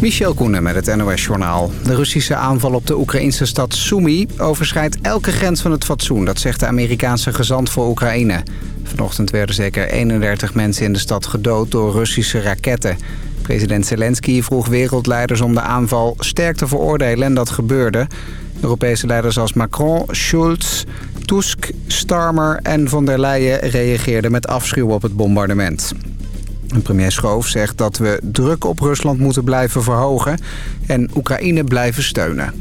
Michel Koenen met het NOS-journaal. De Russische aanval op de Oekraïnse stad Sumy overschrijdt elke grens van het fatsoen. Dat zegt de Amerikaanse gezant voor Oekraïne. Vanochtend werden zeker 31 mensen in de stad gedood door Russische raketten. President Zelensky vroeg wereldleiders om de aanval sterk te veroordelen en dat gebeurde. Europese leiders als Macron, Schulz, Tusk, Starmer en von der Leyen reageerden met afschuw op het bombardement. Premier Schoof zegt dat we druk op Rusland moeten blijven verhogen en Oekraïne blijven steunen.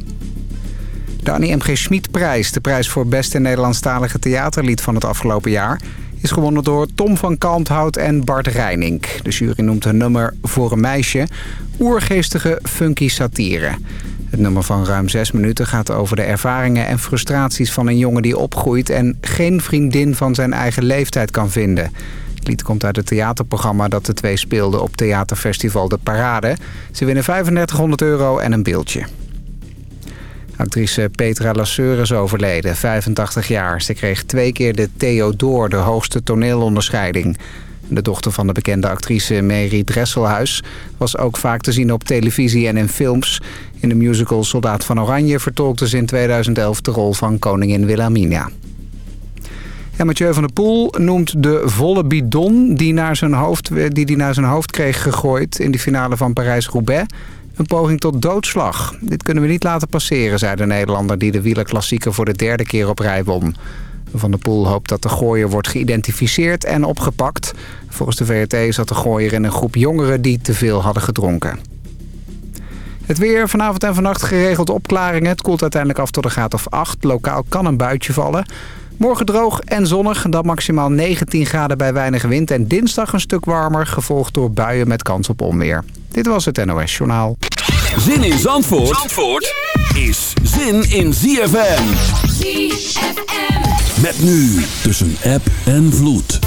De Annie M.G. Schmid-prijs, de prijs voor beste Nederlandstalige theaterlied van het afgelopen jaar... is gewonnen door Tom van Kalmthout en Bart Reining. De jury noemt het nummer Voor een meisje oergeestige funky satire. Het nummer van ruim zes minuten gaat over de ervaringen en frustraties van een jongen die opgroeit... en geen vriendin van zijn eigen leeftijd kan vinden... Lied komt uit het theaterprogramma dat de twee speelden op theaterfestival De Parade. Ze winnen 3500 euro en een beeldje. Actrice Petra Lasseur is overleden, 85 jaar. Ze kreeg twee keer de Theodore, de hoogste toneelonderscheiding. De dochter van de bekende actrice Mary Dresselhuis was ook vaak te zien op televisie en in films. In de musical Soldaat van Oranje vertolkte ze in 2011 de rol van koningin Wilhelmina. En Mathieu van der Poel noemt de volle bidon die naar zijn hoofd, die die naar zijn hoofd kreeg gegooid in de finale van Parijs-Roubaix een poging tot doodslag. Dit kunnen we niet laten passeren, zei de Nederlander die de wielerklassieker voor de derde keer op rij won. Van der Poel hoopt dat de gooier wordt geïdentificeerd en opgepakt. Volgens de VRT zat de gooier in een groep jongeren die te veel hadden gedronken. Het weer vanavond en vannacht geregeld opklaringen. Het koelt uiteindelijk af tot een graad of 8. Lokaal kan een buitje vallen. Morgen droog en zonnig, dan maximaal 19 graden bij weinig wind. En dinsdag een stuk warmer, gevolgd door buien met kans op onweer. Dit was het NOS Journaal. Zin in Zandvoort, Zandvoort is zin in ZFM. ZFM. Met nu tussen app en vloed.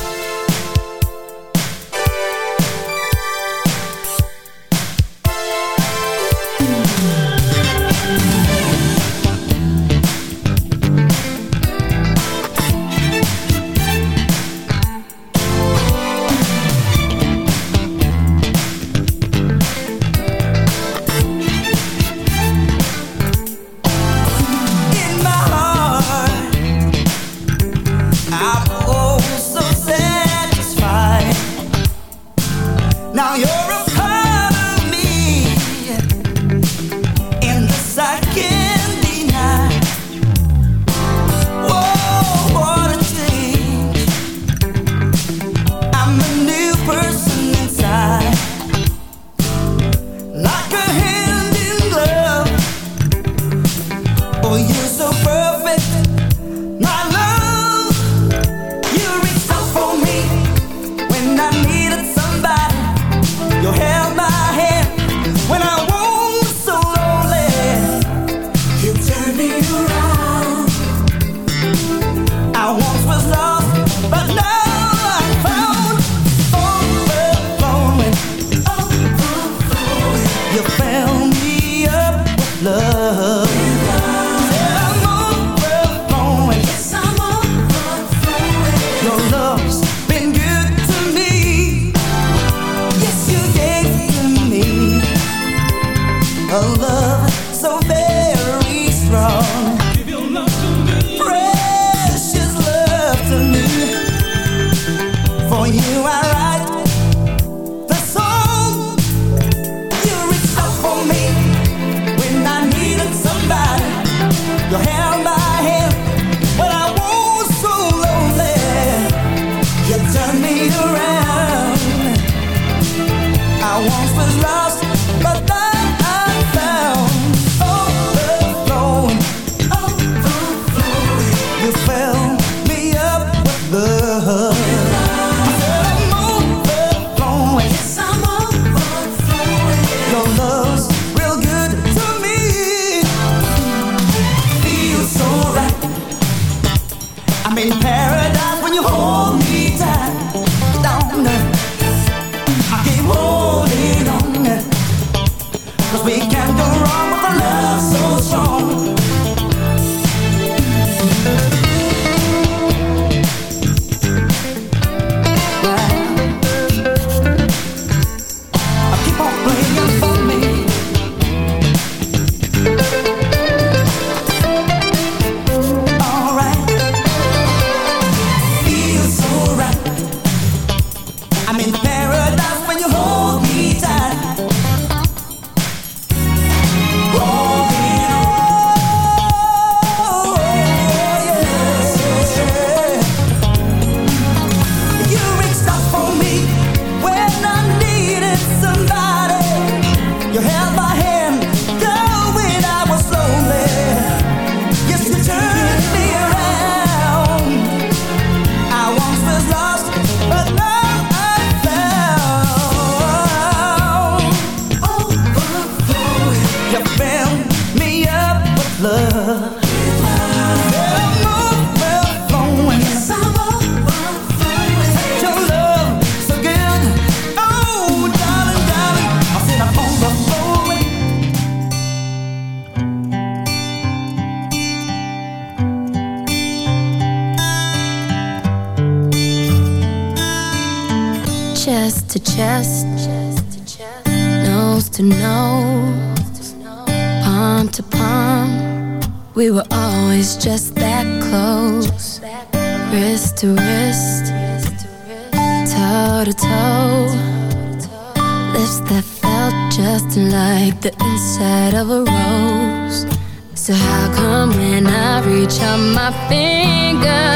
finger.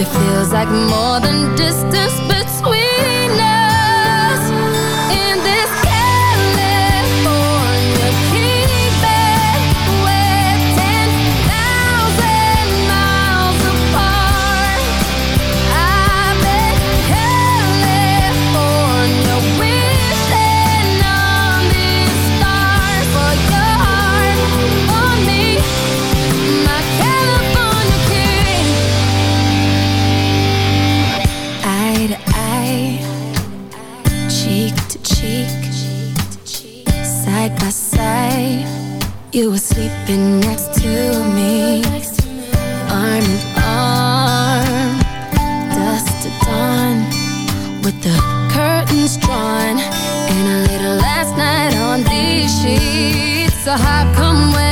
It feels like more than distance how come when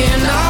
cannot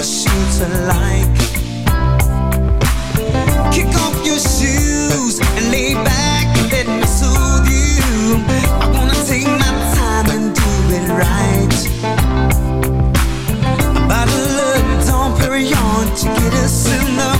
your shoes alike. Kick off your shoes and lay back and let me soothe you. I wanna take my time and do it right. To get us in the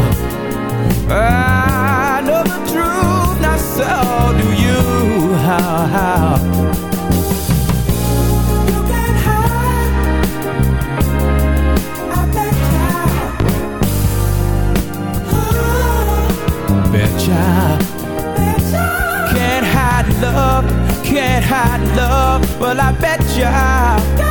I know the truth, not so do you. How, how? You can hide. I bet ya. Betcha. Can't hide love, can't hide love. Well, I bet ya.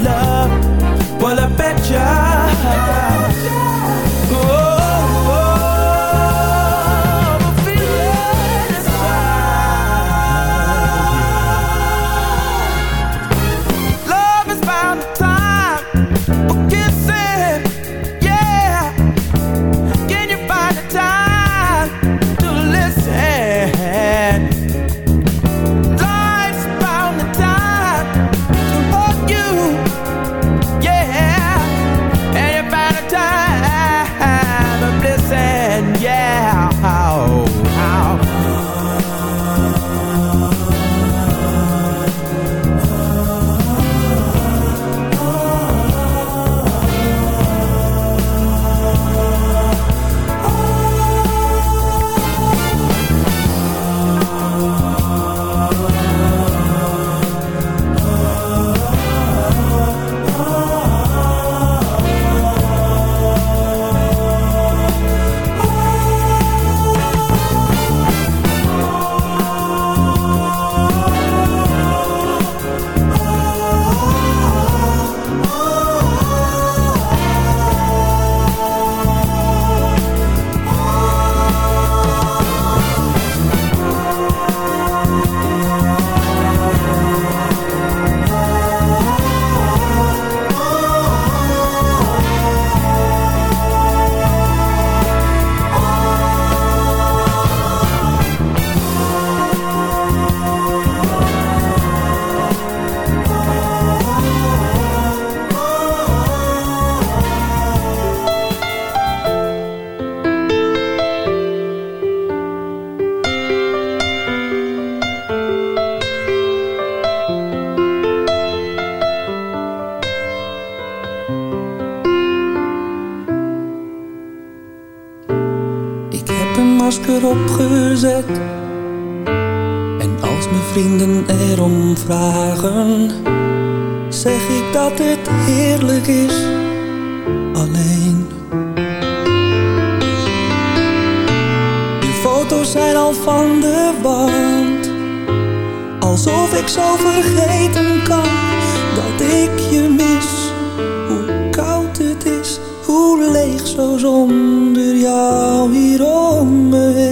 Love? Opgezet. En als mijn vrienden erom vragen Zeg ik dat het heerlijk is Alleen. De foto's zijn al van de wand Alsof ik zo vergeten kan Dat ik je mis. Hoe koud het is Hoe leeg zo zonder jou hier om me heen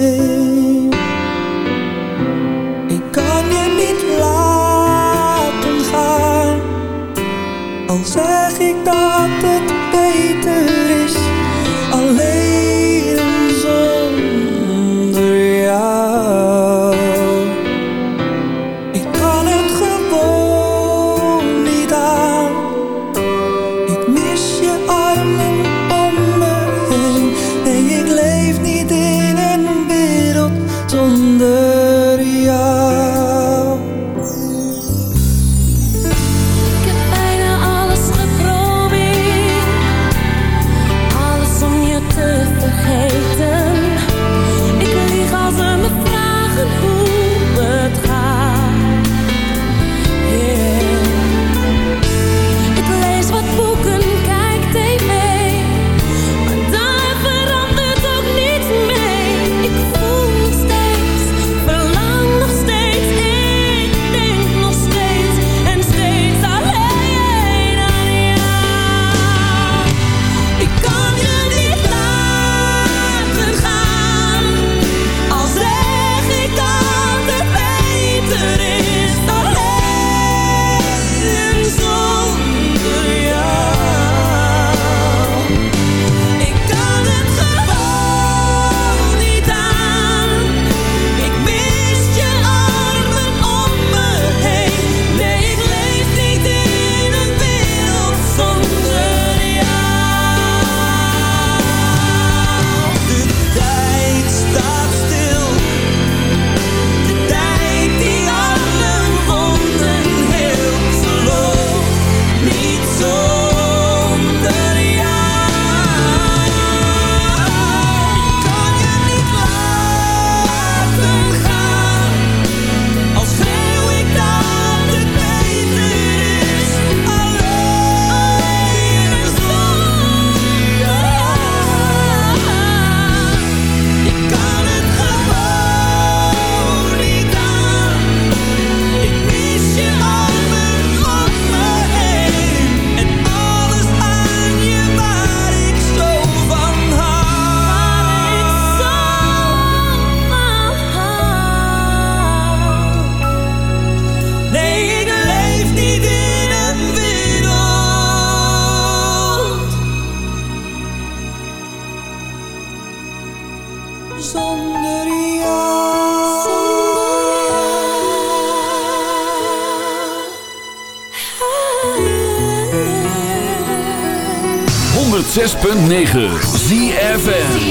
106.9 ZFN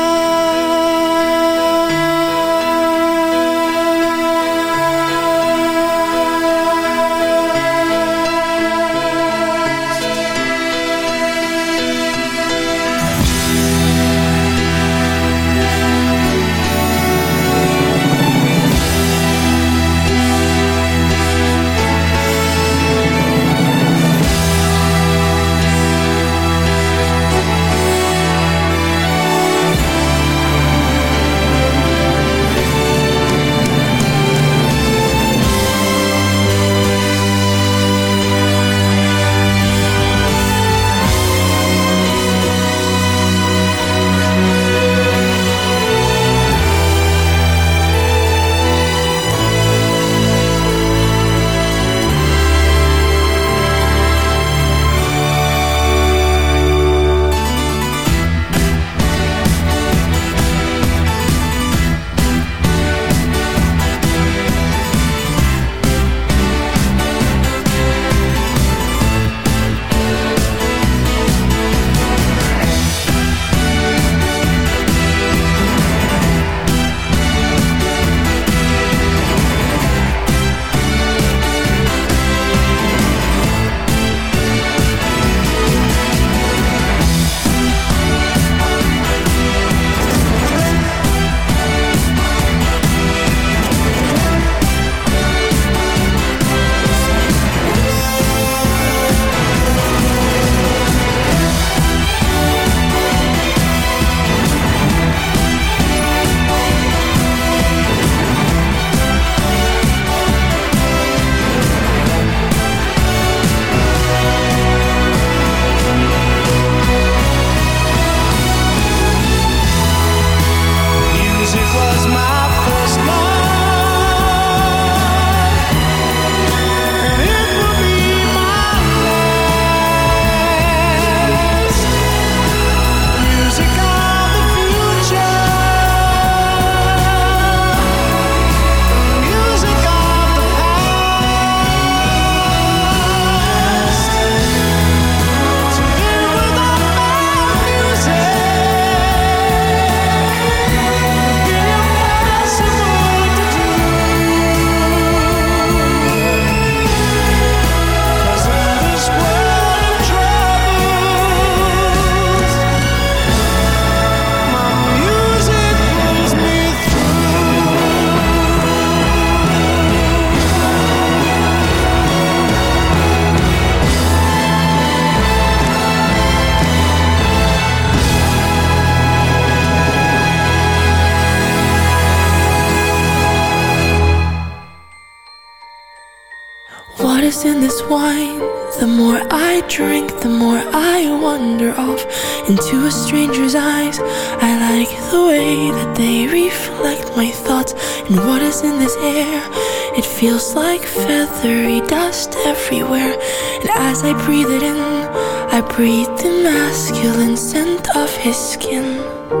Breathe the masculine scent of his skin.